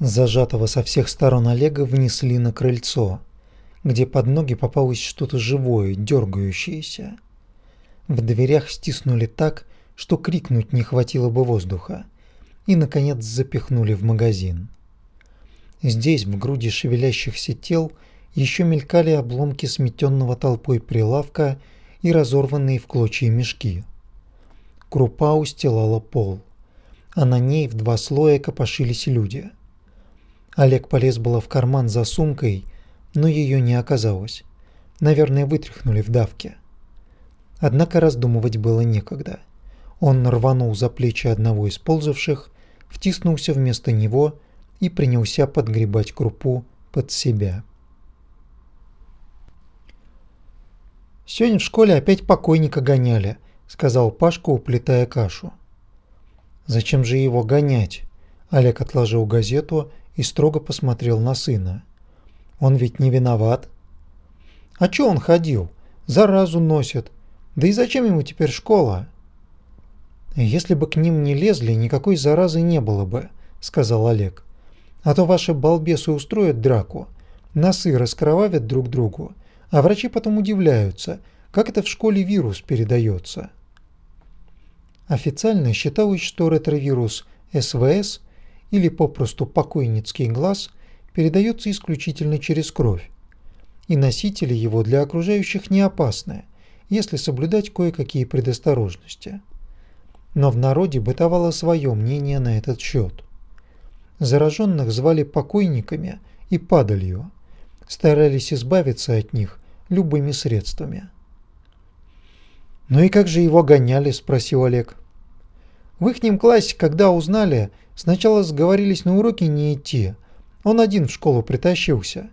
Зажатого со всех сторон Олега внесли на крыльцо, где под ноги попалось что-то живое, дергающееся. В дверях стиснули так, что крикнуть не хватило бы воздуха, и, наконец, запихнули в магазин. Здесь, в груди шевелящихся тел, еще мелькали обломки сметенного толпой прилавка и разорванные в клочья мешки. Крупа устилала пол, а на ней в два слоя копошились люди. Олег полез было в карман за сумкой, но ее не оказалось. Наверное, вытряхнули в давке. Однако раздумывать было некогда. Он рванул за плечи одного из ползавших, втиснулся вместо него и принялся подгребать крупу под себя. «Сегодня в школе опять покойника гоняли», — сказал Пашка, уплетая кашу. «Зачем же его гонять?» Олег отложил газету и строго посмотрел на сына. «Он ведь не виноват». «А чё он ходил? Заразу носит. Да и зачем ему теперь школа?» «Если бы к ним не лезли, никакой заразы не было бы», — сказал Олег. «А то ваши балбесы устроят драку, носы раскровавят друг другу, а врачи потом удивляются, как это в школе вирус передается. Официально считалось, что ретровирус СВС или попросту покойницкий глаз передается исключительно через кровь, и носители его для окружающих не опасны, если соблюдать кое-какие предосторожности. Но в народе бытовало свое мнение на этот счет. Зараженных звали покойниками и падалью, старались избавиться от них любыми средствами. «Ну и как же его гоняли?» – спросил Олег. В ихнем классе, когда узнали, сначала сговорились на уроки не идти. Он один в школу притащился.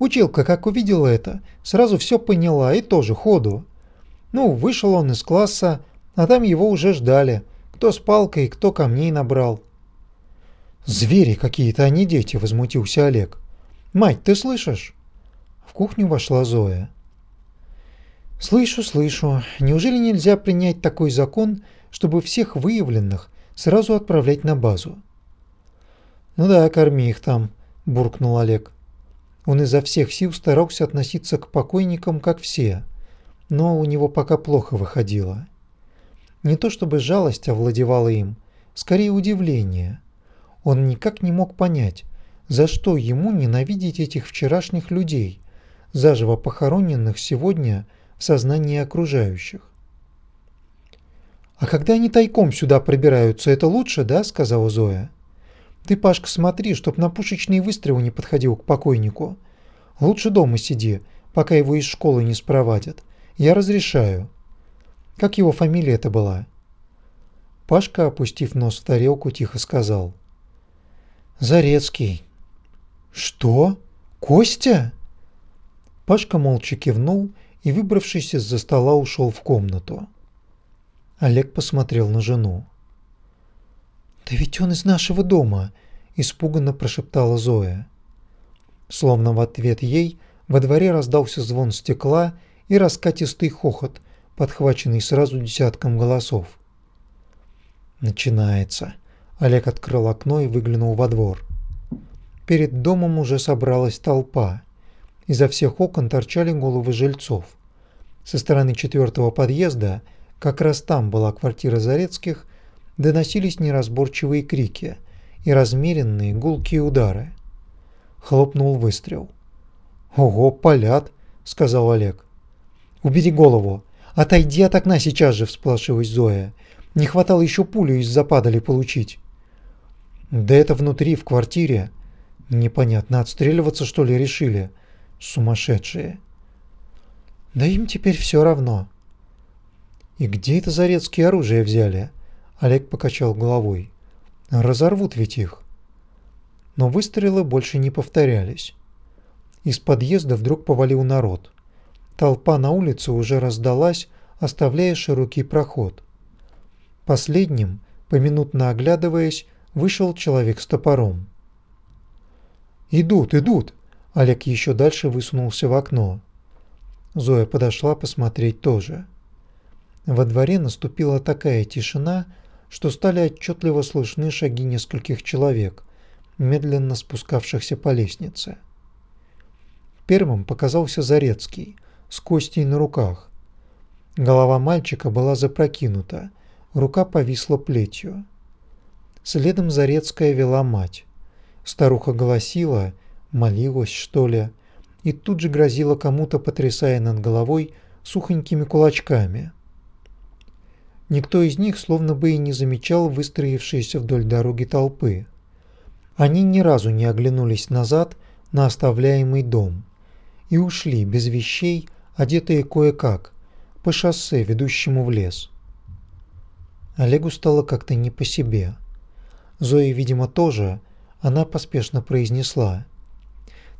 Училка, как увидела это, сразу все поняла и тоже ходу. Ну, вышел он из класса, а там его уже ждали. Кто с палкой, кто камней набрал. «Звери какие-то, а не дети», – возмутился Олег. «Мать, ты слышишь?» В кухню вошла Зоя. «Слышу, слышу. Неужели нельзя принять такой закон, чтобы всех выявленных сразу отправлять на базу?» «Ну да, корми их там», – буркнул Олег. Он изо всех сил старался относиться к покойникам как все, но у него пока плохо выходило. Не то чтобы жалость овладевала им, скорее удивление. Он никак не мог понять, за что ему ненавидеть этих вчерашних людей, заживо похороненных сегодня в сознании окружающих. «А когда они тайком сюда пробираются, это лучше, да?» – сказала Зоя. «Ты, Пашка, смотри, чтоб на пушечный выстрел не подходил к покойнику. Лучше дома сиди, пока его из школы не спровадят. Я разрешаю». «Как его фамилия-то была?» Пашка, опустив нос в тарелку, тихо сказал. «Зарецкий». «Что? Костя?» Пашка молча кивнул и, выбравшись из-за стола, ушел в комнату. Олег посмотрел на жену. «Да ведь он из нашего дома!» – испуганно прошептала Зоя. Словно в ответ ей во дворе раздался звон стекла и раскатистый хохот, подхваченный сразу десятком голосов. «Начинается!» – Олег открыл окно и выглянул во двор. Перед домом уже собралась толпа. Изо всех окон торчали головы жильцов. Со стороны четвертого подъезда, как раз там была квартира Зарецких, доносились неразборчивые крики и размеренные гулкие удары. Хлопнул выстрел. «Ого, палят!» – сказал Олег. «Убери голову! Отойди от окна сейчас же!» – всполошилась Зоя. «Не хватало еще пулю из западали получить!» «Да это внутри, в квартире!» «Непонятно, отстреливаться что ли решили?» Сумасшедшие. Да им теперь все равно. И где это зарецкие оружие взяли? Олег покачал головой. Разорвут ведь их. Но выстрелы больше не повторялись. Из подъезда вдруг повалил народ. Толпа на улице уже раздалась, оставляя широкий проход. Последним, поминутно оглядываясь, вышел человек с топором. «Идут, идут!» Олег еще дальше высунулся в окно. Зоя подошла посмотреть тоже. Во дворе наступила такая тишина, что стали отчетливо слышны шаги нескольких человек, медленно спускавшихся по лестнице. Первым показался Зарецкий с костей на руках. Голова мальчика была запрокинута, рука повисла плетью. Следом Зарецкая вела мать. Старуха голосила, молилась, что ли, и тут же грозила кому-то, потрясая над головой сухонькими кулачками. Никто из них словно бы и не замечал выстроившейся вдоль дороги толпы. Они ни разу не оглянулись назад на оставляемый дом и ушли без вещей, одетые кое-как, по шоссе, ведущему в лес. Олегу стало как-то не по себе. Зои, видимо, тоже, она поспешно произнесла.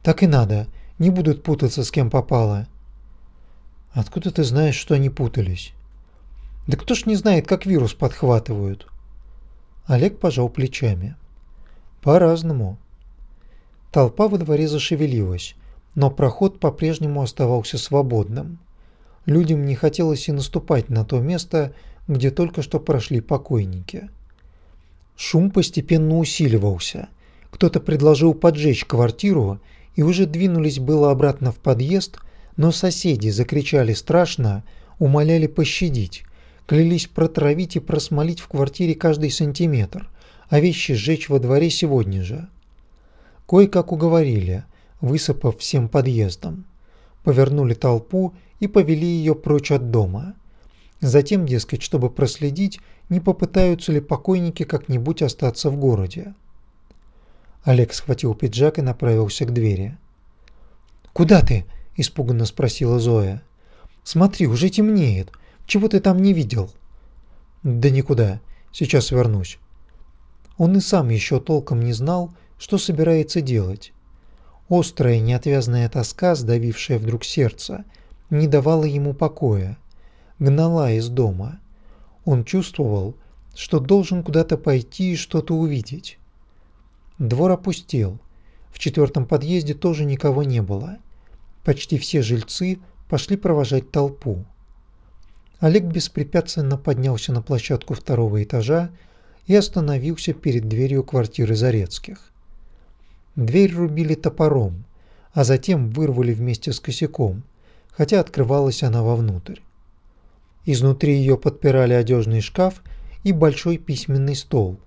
«Так и надо, не будут путаться с кем попало». «Откуда ты знаешь, что они путались?» «Да кто ж не знает, как вирус подхватывают?» Олег пожал плечами. «По-разному». Толпа во дворе зашевелилась, но проход по-прежнему оставался свободным. Людям не хотелось и наступать на то место, где только что прошли покойники. Шум постепенно усиливался. Кто-то предложил поджечь квартиру, и уже двинулись было обратно в подъезд, но соседи закричали страшно, умоляли пощадить, клялись протравить и просмолить в квартире каждый сантиметр, а вещи сжечь во дворе сегодня же. Кое-как уговорили, высыпав всем подъездом. Повернули толпу и повели ее прочь от дома. Затем, дескать, чтобы проследить, не попытаются ли покойники как-нибудь остаться в городе. Олег схватил пиджак и направился к двери. «Куда ты?» – испуганно спросила Зоя. «Смотри, уже темнеет. Чего ты там не видел?» «Да никуда. Сейчас вернусь». Он и сам еще толком не знал, что собирается делать. Острая неотвязная тоска, сдавившая вдруг сердце, не давала ему покоя, гнала из дома. Он чувствовал, что должен куда-то пойти и что-то увидеть. Двор опустел. В четвертом подъезде тоже никого не было. Почти все жильцы пошли провожать толпу. Олег беспрепятственно поднялся на площадку второго этажа и остановился перед дверью квартиры Зарецких. Дверь рубили топором, а затем вырвали вместе с косяком, хотя открывалась она вовнутрь. Изнутри ее подпирали одежный шкаф и большой письменный стол.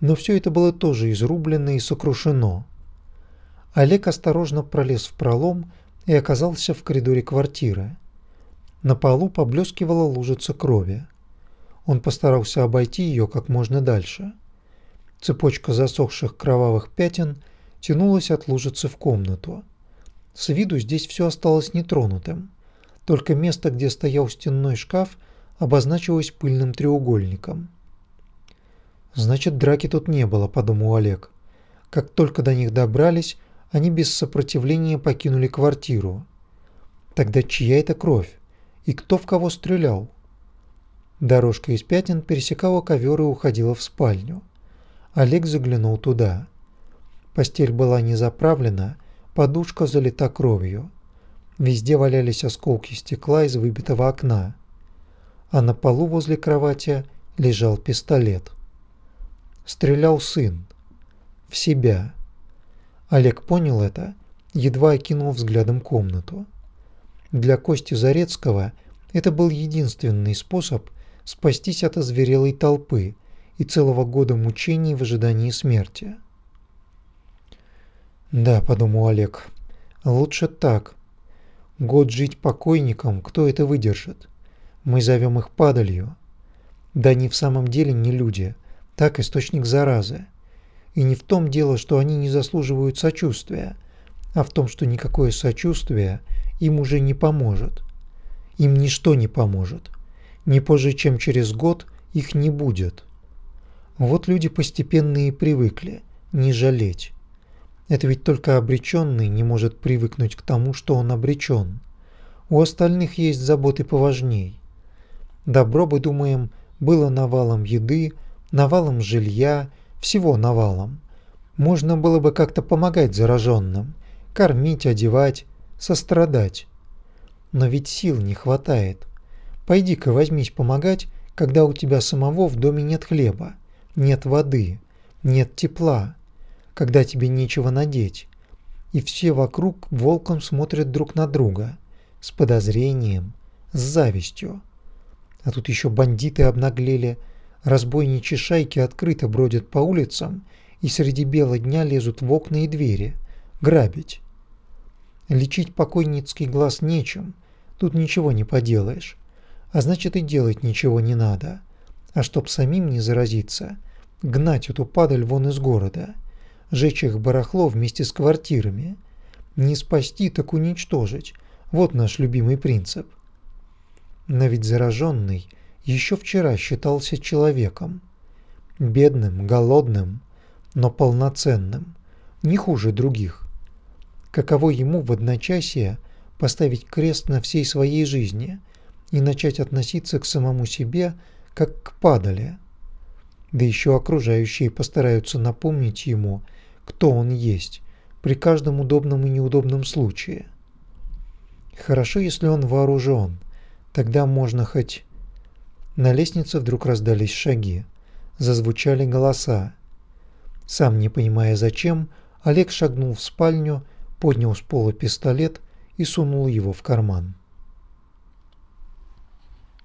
Но все это было тоже изрублено и сокрушено. Олег осторожно пролез в пролом и оказался в коридоре квартиры. На полу поблескивала лужица крови. Он постарался обойти ее как можно дальше. Цепочка засохших кровавых пятен тянулась от лужицы в комнату. С виду здесь все осталось нетронутым. Только место, где стоял стенной шкаф, обозначилось пыльным треугольником. «Значит, драки тут не было», – подумал Олег. Как только до них добрались, они без сопротивления покинули квартиру. Тогда чья это кровь? И кто в кого стрелял? Дорожка из пятен пересекала ковер и уходила в спальню. Олег заглянул туда. Постель была не заправлена, подушка залита кровью. Везде валялись осколки стекла из выбитого окна. А на полу возле кровати лежал пистолет. Стрелял сын. В себя. Олег понял это, едва окинул взглядом комнату. Для Кости Зарецкого это был единственный способ спастись от озверелой толпы и целого года мучений в ожидании смерти. «Да», — подумал Олег, — «лучше так, Год жить покойником, кто это выдержит? Мы зовем их падалью. Да они в самом деле не люди, так источник заразы. И не в том дело, что они не заслуживают сочувствия, а в том, что никакое сочувствие им уже не поможет. Им ничто не поможет. Не позже, чем через год, их не будет. Вот люди постепенно и привыкли не жалеть. Это ведь только обреченный не может привыкнуть к тому, что он обречен. У остальных есть заботы поважней. Добро бы, думаем, было навалом еды, навалом жилья, всего навалом. Можно было бы как-то помогать зараженным, кормить, одевать, сострадать. Но ведь сил не хватает. Пойди-ка возьмись помогать, когда у тебя самого в доме нет хлеба, нет воды, нет тепла, когда тебе нечего надеть, и все вокруг волком смотрят друг на друга, с подозрением, с завистью. А тут еще бандиты обнаглели, разбойничьи шайки открыто бродят по улицам и среди бела дня лезут в окна и двери, грабить. Лечить покойницкий глаз нечем, тут ничего не поделаешь, а значит и делать ничего не надо. А чтоб самим не заразиться, гнать эту падаль вон из города, жечь их барахло вместе с квартирами. Не спасти, так уничтожить. Вот наш любимый принцип. Но ведь зараженный еще вчера считался человеком. Бедным, голодным, но полноценным, не хуже других. Каково ему в одночасье поставить крест на всей своей жизни и начать относиться к самому себе как к падали. Да еще окружающие постараются напомнить ему, кто он есть, при каждом удобном и неудобном случае. Хорошо, если он вооружен, тогда можно хоть... На лестнице вдруг раздались шаги, зазвучали голоса. Сам не понимая зачем, Олег шагнул в спальню, поднял с пола пистолет и сунул его в карман.